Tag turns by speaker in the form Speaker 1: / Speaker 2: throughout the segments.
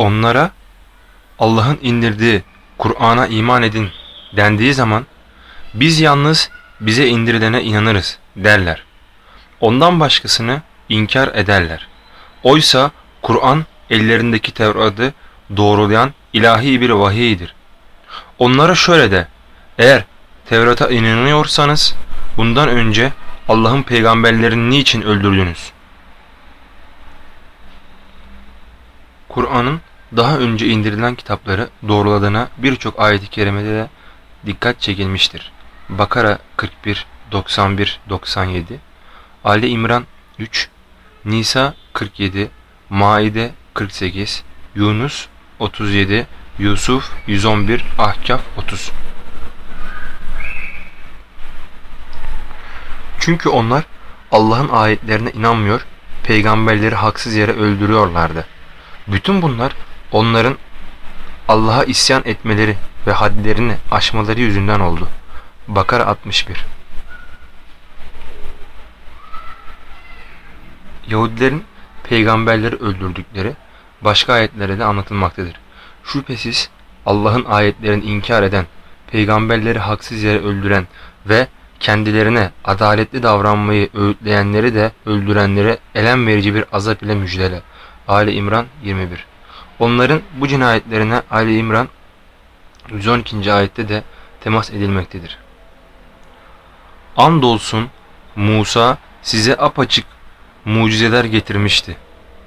Speaker 1: Onlara Allah'ın indirdiği Kur'an'a iman edin dendiği zaman biz yalnız bize indirilene inanırız derler. Ondan başkasını inkar ederler. Oysa Kur'an ellerindeki Tevrat'ı doğrulayan ilahi bir vahiydir. Onlara şöyle de, eğer Tevrat'a inanıyorsanız bundan önce Allah'ın peygamberlerini niçin öldürdünüz? Kur'an'ın daha önce indirilen kitapları doğruladığına birçok ayet-i kerimede de dikkat çekilmiştir. Bakara 41, 91, 97, Ali İmran 3, Nisa 47, Maide 48, Yunus 37, Yusuf 111, Ahkaf 30. Çünkü onlar Allah'ın ayetlerine inanmıyor, peygamberleri haksız yere öldürüyorlardı. Bütün bunlar onların Allah'a isyan etmeleri ve hadlerini aşmaları yüzünden oldu. Bakara 61 Yahudilerin peygamberleri öldürdükleri başka ayetlere de anlatılmaktadır. Şüphesiz Allah'ın ayetlerini inkar eden, peygamberleri haksız yere öldüren ve kendilerine adaletli davranmayı öğütleyenleri de öldürenlere elem verici bir azap ile müjdele. Ali İmran 21 Onların bu cinayetlerine Ali İmran 112. ayette de temas edilmektedir. Andolsun Musa size apaçık mucizeler getirmişti.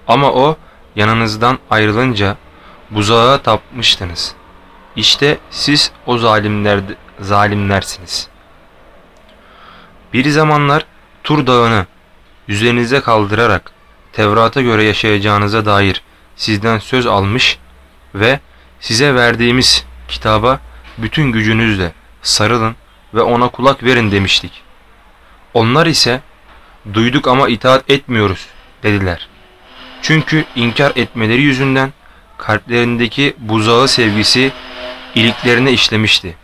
Speaker 1: Ama o yanınızdan ayrılınca buzağa tapmıştınız. İşte siz o zalimler, zalimlersiniz. Bir zamanlar Tur Dağı'nı üzerinize kaldırarak Tevrat'a göre yaşayacağınıza dair sizden söz almış ve size verdiğimiz kitaba bütün gücünüzle sarılın ve ona kulak verin demiştik. Onlar ise duyduk ama itaat etmiyoruz dediler. Çünkü inkar etmeleri yüzünden kalplerindeki buzağı sevgisi iliklerine işlemişti.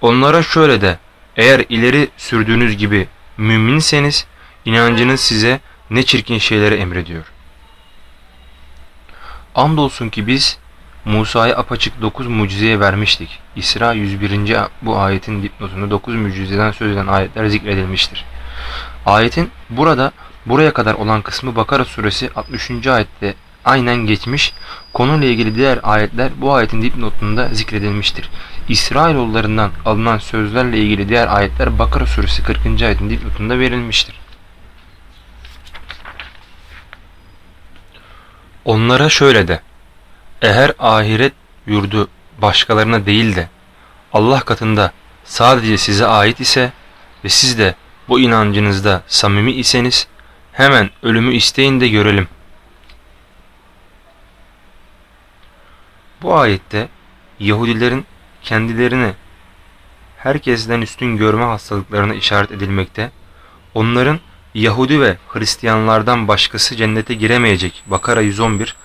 Speaker 1: Onlara şöyle de eğer ileri sürdüğünüz gibi müminseniz inancınız size ne çirkin şeyleri emrediyor. Andolsun ki biz Musa'ya apaçık 9 mucizeye vermiştik. İsra 101. bu ayetin dipnotunda 9 mucizeden söz eden ayetler zikredilmiştir. Ayetin burada buraya kadar olan kısmı Bakara suresi 63. ayette aynen geçmiş, konuyla ilgili diğer ayetler bu ayetin dipnotunda zikredilmiştir. İsrailoğullarından alınan sözlerle ilgili diğer ayetler Bakara suresi 40. ayetin dipnotunda verilmiştir. Onlara şöyle de, eğer ahiret yurdu başkalarına değil de Allah katında sadece size ait ise ve siz de bu inancınızda samimi iseniz hemen ölümü isteyin de görelim. Bu ayette Yahudilerin kendilerini herkesten üstün görme hastalıklarına işaret edilmekte, onların Yahudi ve Hristiyanlardan başkası cennete giremeyecek. Bakara 111,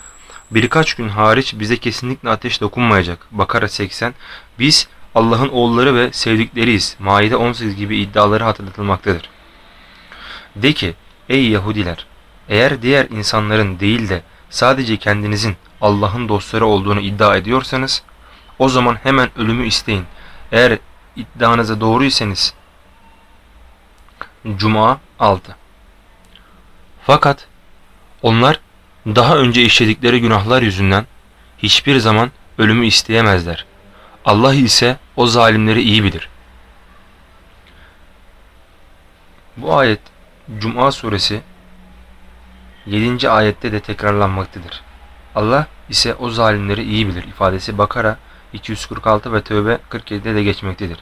Speaker 1: birkaç gün hariç bize kesinlikle ateş dokunmayacak. Bakara 80, biz Allah'ın oğulları ve sevdikleriyiz. Maide 18 gibi iddiaları hatırlatılmaktadır. De ki ey Yahudiler eğer diğer insanların değil de sadece kendinizin Allah'ın dostları olduğunu iddia ediyorsanız o zaman hemen ölümü isteyin. Eğer iddianıza doğruysanız Cuma 6 Fakat onlar daha önce işledikleri günahlar yüzünden hiçbir zaman ölümü isteyemezler. Allah ise o zalimleri iyi bilir. Bu ayet Cuma suresi 7. ayette de tekrarlanmaktadır. Allah ise o zalimleri iyi bilir ifadesi Bakara 246 ve Tövbe 47'de de geçmektedir.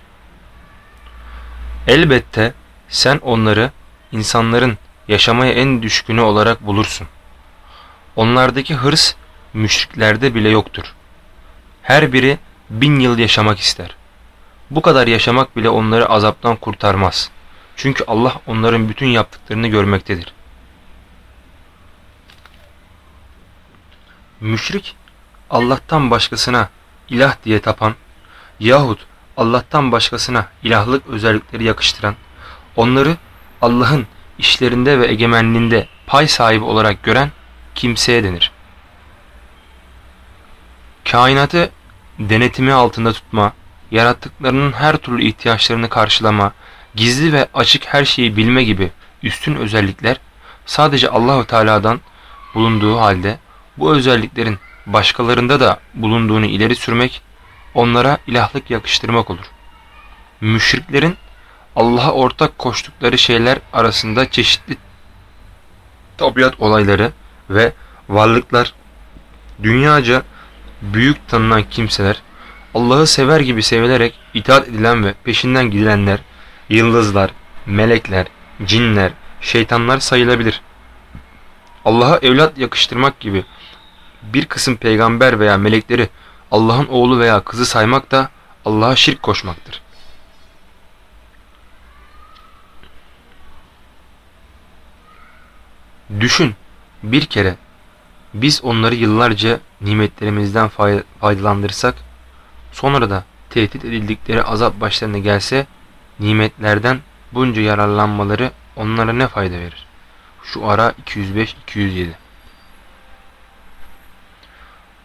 Speaker 1: Elbette sen onları insanların yaşamaya en düşkünü olarak bulursun. Onlardaki hırs müşriklerde bile yoktur. Her biri bin yıl yaşamak ister. Bu kadar yaşamak bile onları azaptan kurtarmaz. Çünkü Allah onların bütün yaptıklarını görmektedir. Müşrik Allah'tan başkasına ilah diye tapan yahut Allah'tan başkasına ilahlık özellikleri yakıştıran, onları Allah'ın işlerinde ve egemenliğinde pay sahibi olarak gören kimseye denir. kainatı denetimi altında tutma, yarattıklarının her türlü ihtiyaçlarını karşılama, gizli ve açık her şeyi bilme gibi üstün özellikler sadece Allahu Teala'dan bulunduğu halde bu özelliklerin başkalarında da bulunduğunu ileri sürmek onlara ilahlık yakıştırmak olur. Müşriklerin Allah'a ortak koştukları şeyler arasında çeşitli tabiat olayları ve varlıklar, dünyaca büyük tanınan kimseler, Allah'ı sever gibi sevilerek itaat edilen ve peşinden gidilenler, yıldızlar, melekler, cinler, şeytanlar sayılabilir. Allah'a evlat yakıştırmak gibi bir kısım peygamber veya melekleri Allah'ın oğlu veya kızı saymak da Allah'a şirk koşmaktır. Düşün bir kere biz onları yıllarca nimetlerimizden faydalandırsak sonra da tehdit edildikleri azap başlarına gelse nimetlerden bunca yararlanmaları onlara ne fayda verir? Şu ara 205-207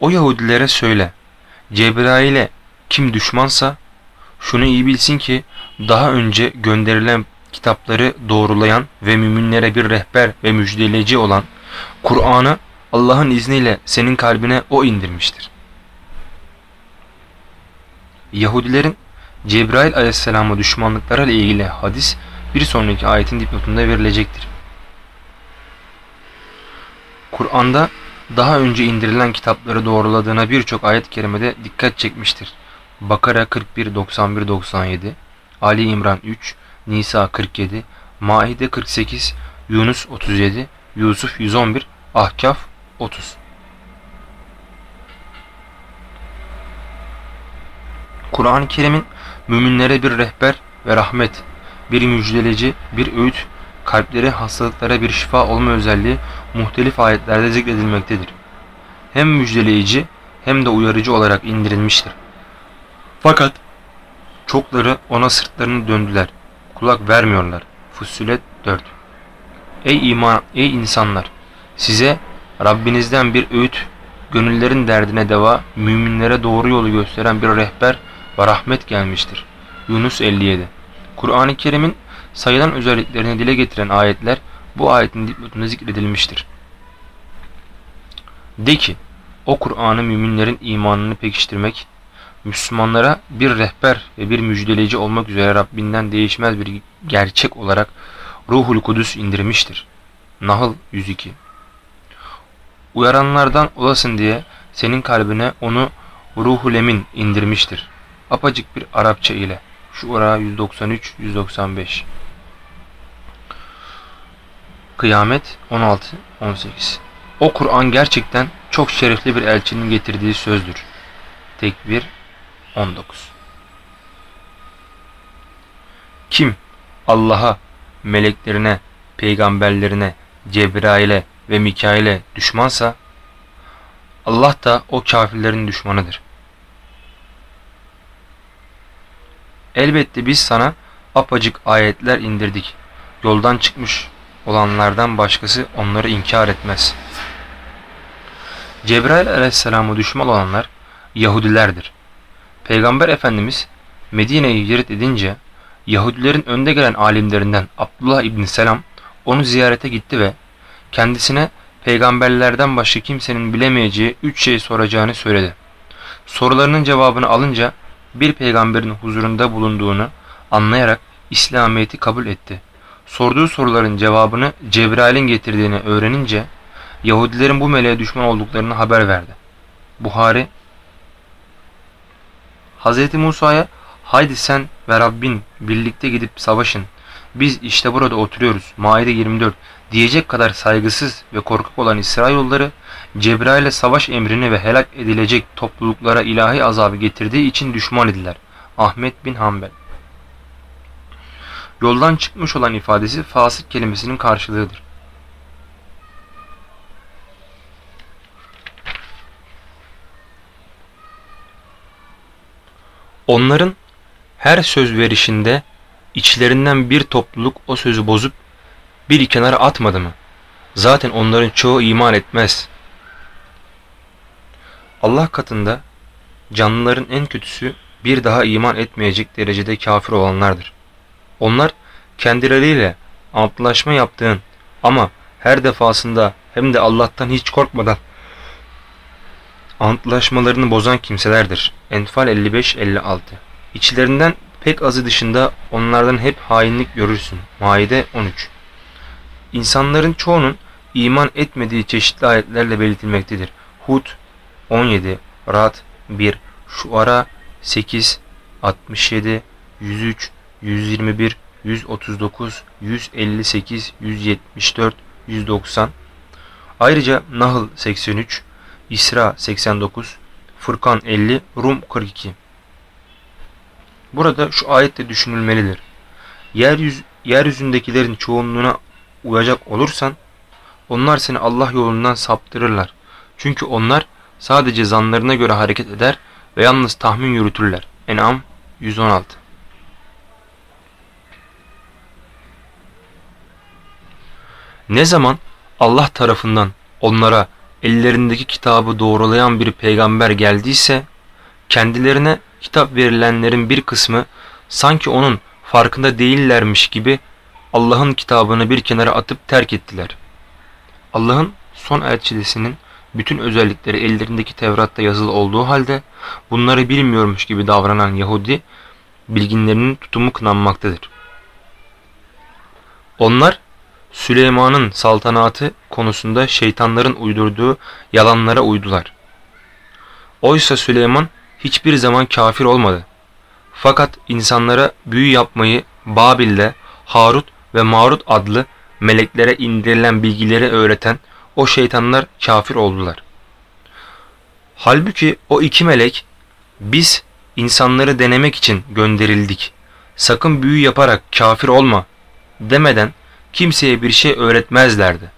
Speaker 1: O Yahudilere söyle Cebrail'e kim düşmansa şunu iyi bilsin ki daha önce gönderilen kitapları doğrulayan ve müminlere bir rehber ve müjdeleci olan Kur'an'ı Allah'ın izniyle senin kalbine O indirmiştir. Yahudilerin Cebrail aleyhisselama düşmanlıkları ile ilgili hadis bir sonraki ayetin dipnotunda verilecektir. Kur'an'da daha önce indirilen kitapları doğruladığına birçok ayet-i kerimede dikkat çekmiştir. Bakara 41, 91, 97, Ali İmran 3, Nisa 47, Maide 48, Yunus 37, Yusuf 111, Ahkaf 30. Kur'an-ı Kerim'in müminlere bir rehber ve rahmet, bir müjdeleci, bir öğüt, kalpleri hastalıklara bir şifa olma özelliği muhtelif ayetlerde zikredilmektedir. Hem müjdeleyici hem de uyarıcı olarak indirilmiştir. Fakat çokları ona sırtlarını döndüler, kulak vermiyorlar. Fussilet 4 Ey iman, ey insanlar! Size Rabbinizden bir öğüt, gönüllerin derdine deva, müminlere doğru yolu gösteren bir rehber ve rahmet gelmiştir. Yunus 57 Kur'an-ı Kerim'in sayılan özelliklerini dile getiren ayetler bu ayetin dipnotunda zikredilmiştir. De ki, o Kur'an'ı müminlerin imanını pekiştirmek, Müslümanlara bir rehber ve bir müjdeleyici olmak üzere Rabbinden değişmez bir gerçek olarak Ruhul Kudüs indirmiştir. Nahl 102 Uyaranlardan olasın diye senin kalbine onu Ruhul Emin indirmiştir. Apacık bir Arapça ile. Şu ora 193-195 Kıyamet 16-18 O Kur'an gerçekten çok şerefli bir elçinin getirdiği sözdür. Tekbir 19 Kim Allah'a, meleklerine, peygamberlerine, Cebrail'e ve Mikail'e düşmansa Allah da o kafirlerin düşmanıdır. Elbette biz sana apacık ayetler indirdik. Yoldan çıkmış olanlardan başkası onları inkar etmez. Cebrail aleyhisselamı düşman olanlar Yahudilerdir. Peygamber Efendimiz Medine'yi hicret edince Yahudilerin önde gelen alimlerinden Abdullah İbni Selam onu ziyarete gitti ve kendisine peygamberlerden başka kimsenin bilemeyeceği üç şey soracağını söyledi. Sorularının cevabını alınca bir peygamberin huzurunda bulunduğunu anlayarak İslamiyet'i kabul etti. Sorduğu soruların cevabını Cebrail'in getirdiğini öğrenince Yahudilerin bu meleğe düşman olduklarını haber verdi. Buhari Hz. Musa'ya haydi sen ve Rabbin birlikte gidip savaşın. Biz işte burada oturuyoruz. Maide 24 diyecek kadar saygısız ve korkak olan İsrailoğulları Cebrail'e savaş emrini ve helak edilecek topluluklara ilahi azabı getirdiği için düşman idiler. Ahmet bin Hanbel Yoldan çıkmış olan ifadesi fasık kelimesinin karşılığıdır. Onların her söz verişinde içlerinden bir topluluk o sözü bozup bir kenara atmadı mı? Zaten onların çoğu iman etmez. Allah katında canlıların en kötüsü bir daha iman etmeyecek derecede kafir olanlardır. Onlar kendileriyle antlaşma yaptığın ama her defasında hem de Allah'tan hiç korkmadan antlaşmalarını bozan kimselerdir. Enfal 55-56 İçlerinden pek azı dışında onlardan hep hainlik görürsün. Maide 13 İnsanların çoğunun iman etmediği çeşitli ayetlerle belirtilmektedir. Hud 17, Rad 1, Şuara 8, 67, 103, 121, 139, 158, 174, 190. Ayrıca Nahl 83, İsra 89, Furkan 50, Rum 42. Burada şu ayette düşünülmelidir. Yeryüz, yeryüzündekilerin çoğunluğuna uyacak olursan onlar seni Allah yolundan saptırırlar. Çünkü onlar sadece zanlarına göre hareket eder ve yalnız tahmin yürütürler. En'am 116 Ne zaman Allah tarafından onlara ellerindeki kitabı doğrulayan bir peygamber geldiyse kendilerine kitap verilenlerin bir kısmı sanki onun farkında değillermiş gibi Allah'ın kitabını bir kenara atıp terk ettiler. Allah'ın son elçilisinin bütün özellikleri ellerindeki Tevrat'ta yazılı olduğu halde bunları bilmiyormuş gibi davranan Yahudi bilginlerinin tutumu kınanmaktadır. Onlar Süleyman'ın saltanatı konusunda şeytanların uydurduğu yalanlara uydular. Oysa Süleyman hiçbir zaman kafir olmadı. Fakat insanlara büyü yapmayı Babil'de Harut ve Marut adlı meleklere indirilen bilgileri öğreten o şeytanlar kafir oldular. Halbuki o iki melek biz insanları denemek için gönderildik. Sakın büyü yaparak kafir olma demeden kimseye bir şey öğretmezlerdi.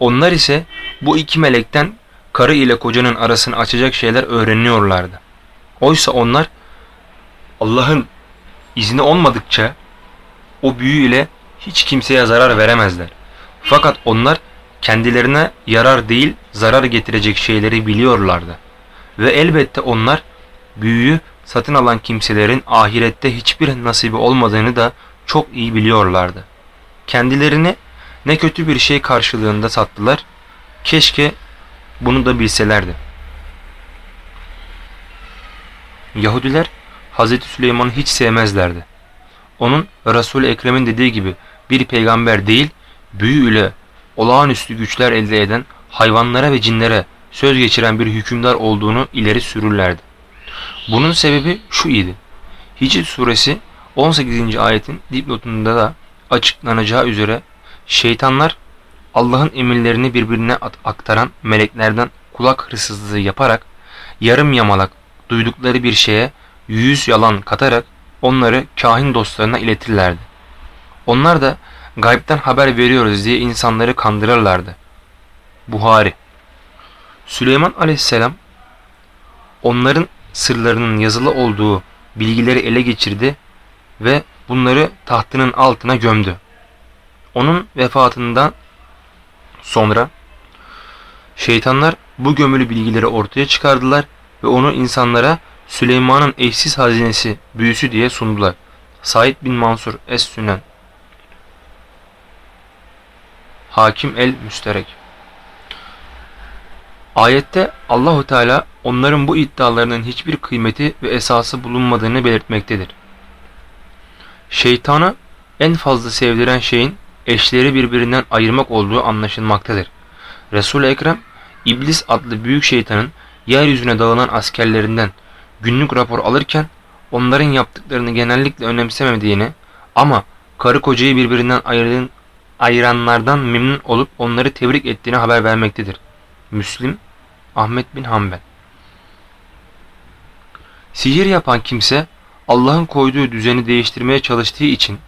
Speaker 1: Onlar ise bu iki melekten karı ile kocanın arasını açacak şeyler öğreniyorlardı. Oysa onlar Allah'ın izni olmadıkça o büyü ile hiç kimseye zarar veremezler. Fakat onlar kendilerine yarar değil zarar getirecek şeyleri biliyorlardı. Ve elbette onlar büyüyü satın alan kimselerin ahirette hiçbir nasibi olmadığını da çok iyi biliyorlardı. Kendilerini ne kötü bir şey karşılığında sattılar, keşke bunu da bilselerdi. Yahudiler Hz. Süleyman'ı hiç sevmezlerdi. Onun Resul-i Ekrem'in dediği gibi bir peygamber değil, büyü ile olağanüstü güçler elde eden hayvanlara ve cinlere söz geçiren bir hükümdar olduğunu ileri sürürlerdi. Bunun sebebi şu idi. Hicr suresi 18. ayetin dipnotunda da açıklanacağı üzere şeytanlar Allah'ın emirlerini birbirine aktaran meleklerden kulak hırsızlığı yaparak yarım yamalak duydukları bir şeye yüz yalan katarak onları kahin dostlarına iletirlerdi. Onlar da gaybden haber veriyoruz diye insanları kandırırlardı. Buhari Süleyman aleyhisselam onların sırlarının yazılı olduğu bilgileri ele geçirdi ve bunları tahtının altına gömdü. Onun vefatından sonra şeytanlar bu gömülü bilgileri ortaya çıkardılar ve onu insanlara Süleyman'ın eşsiz hazinesi büyüsü diye sundular. Said bin Mansur Es-Sünen Hakim el-Müsterek Ayette Allahu Teala onların bu iddialarının hiçbir kıymeti ve esası bulunmadığını belirtmektedir. Şeytanı en fazla sevdiren şeyin eşleri birbirinden ayırmak olduğu anlaşılmaktadır. Resul-i Ekrem, İblis adlı büyük şeytanın yeryüzüne dağılan askerlerinden günlük rapor alırken onların yaptıklarını genellikle önemsemediğini ama karı kocayı birbirinden ayırdığın, ayıranlardan memnun olup onları tebrik ettiğini haber vermektedir. Müslim Ahmet bin Hanbel Sihir yapan kimse Allah'ın koyduğu düzeni değiştirmeye çalıştığı için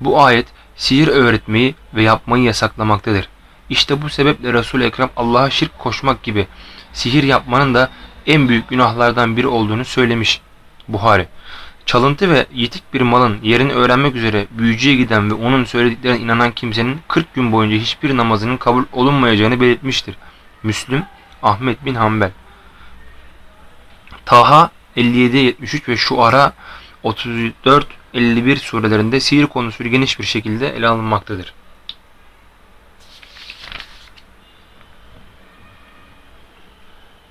Speaker 1: bu ayet sihir öğretmeyi ve yapmayı yasaklamaktadır. İşte bu sebeple resul Ekrem Allah'a şirk koşmak gibi sihir yapmanın da en büyük günahlardan biri olduğunu söylemiş. Buhari Çalıntı ve yitik bir malın yerini öğrenmek üzere büyücüye giden ve onun söylediklerine inanan kimsenin 40 gün boyunca hiçbir namazının kabul olunmayacağını belirtmiştir. Müslüm Ahmet bin Hanbel Taha 57-73 ve Şuara 34-51 surelerinde sihir konusu geniş bir şekilde ele alınmaktadır.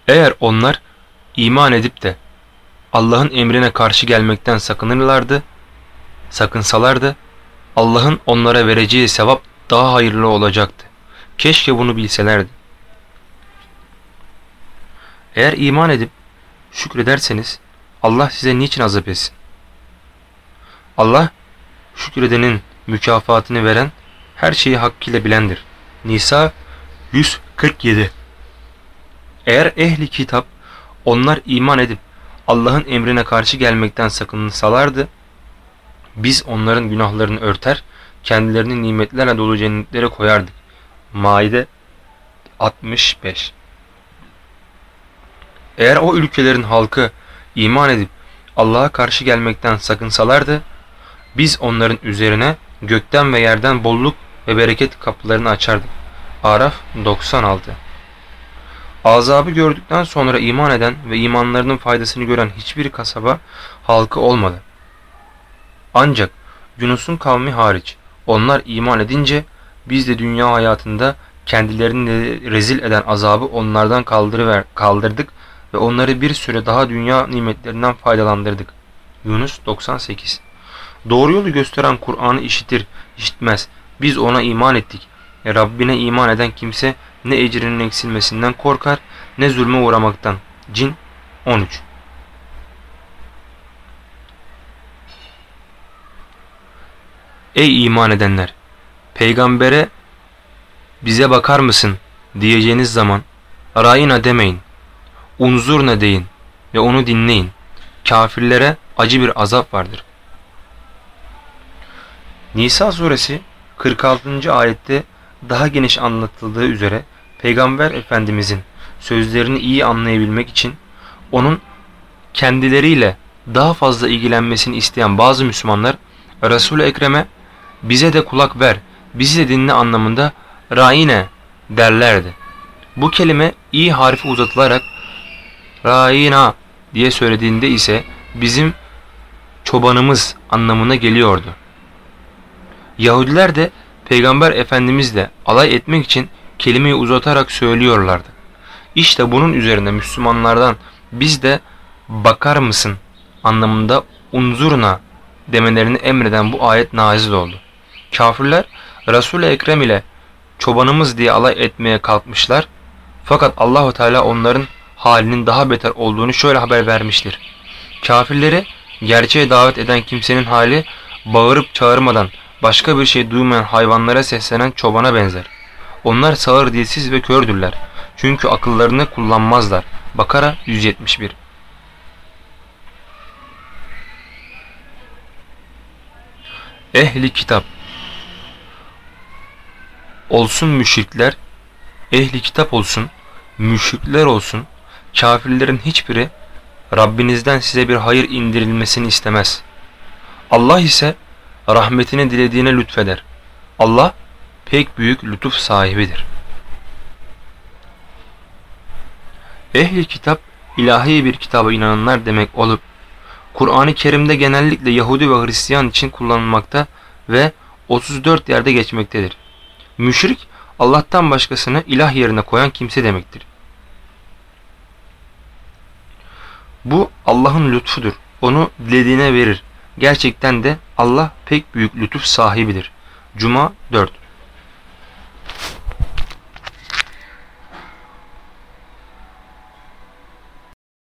Speaker 1: Eğer onlar iman edip de Allah'ın emrine karşı gelmekten sakınırlardı, sakınsalardı, Allah'ın onlara vereceği sevap daha hayırlı olacaktı. Keşke bunu bilselerdi. Eğer iman edip şükrederseniz Allah size niçin azap etsin? Allah şükredenin mükafatını veren her şeyi hakkıyla bilendir. Nisa 147 Eğer ehli kitap onlar iman edip Allah'ın emrine karşı gelmekten sakınsalardı, biz onların günahlarını örter, kendilerini nimetlerle dolu cennetlere koyardık. Maide 65 Eğer o ülkelerin halkı iman edip Allah'a karşı gelmekten sakınsalardı, biz onların üzerine gökten ve yerden bolluk ve bereket kapılarını açardık. Araf 96 Azabı gördükten sonra iman eden ve imanlarının faydasını gören hiçbir kasaba halkı olmadı. Ancak Yunus'un kavmi hariç onlar iman edince biz de dünya hayatında kendilerini rezil eden azabı onlardan kaldırıver, kaldırdık ve onları bir süre daha dünya nimetlerinden faydalandırdık. Yunus 98 Doğru yolu gösteren Kur'an'ı işitir, işitmez. Biz ona iman ettik. E Rabbine iman eden kimse ne ecrinin eksilmesinden korkar ne zulme uğramaktan. Cin 13 Ey iman edenler! Peygambere bize bakar mısın diyeceğiniz zaman Rayina demeyin. Unzurna deyin ve onu dinleyin. Kafirlere acı bir azap vardır. Nisa suresi 46. ayette daha geniş anlatıldığı üzere Peygamber Efendimizin sözlerini iyi anlayabilmek için onun kendileriyle daha fazla ilgilenmesini isteyen bazı Müslümanlar Resul-i Ekrem'e bize de kulak ver, bizi de dinle anlamında raine derlerdi. Bu kelime iyi harfi uzatılarak raina diye söylediğinde ise bizim çobanımız anlamına geliyordu. Yahudiler de Peygamber Efendimizle alay etmek için kelimeyi uzatarak söylüyorlardı. İşte bunun üzerine Müslümanlardan biz de bakar mısın anlamında unzurna demelerini emreden bu ayet nazil oldu. Kafirler Resul-i Ekrem ile çobanımız diye alay etmeye kalkmışlar. Fakat Allahu Teala onların halinin daha beter olduğunu şöyle haber vermiştir. Kafirleri gerçeğe davet eden kimsenin hali bağırıp çağırmadan başka bir şey duymayan hayvanlara seslenen çobana benzer. Onlar sağır dilsiz ve kördürler. Çünkü akıllarını kullanmazlar. Bakara 171 Ehli kitap Olsun müşrikler, ehli kitap olsun, müşrikler olsun, kafirlerin hiçbiri Rabbinizden size bir hayır indirilmesini istemez. Allah ise rahmetini dilediğine lütfeder. Allah pek büyük lütuf sahibidir. Ehli kitap ilahi bir kitaba inananlar demek olup Kur'an-ı Kerim'de genellikle Yahudi ve Hristiyan için kullanılmakta ve 34 yerde geçmektedir. Müşrik Allah'tan başkasını ilah yerine koyan kimse demektir. Bu Allah'ın lütfudur. Onu dilediğine verir. Gerçekten de Allah pek büyük lütuf sahibidir. Cuma 4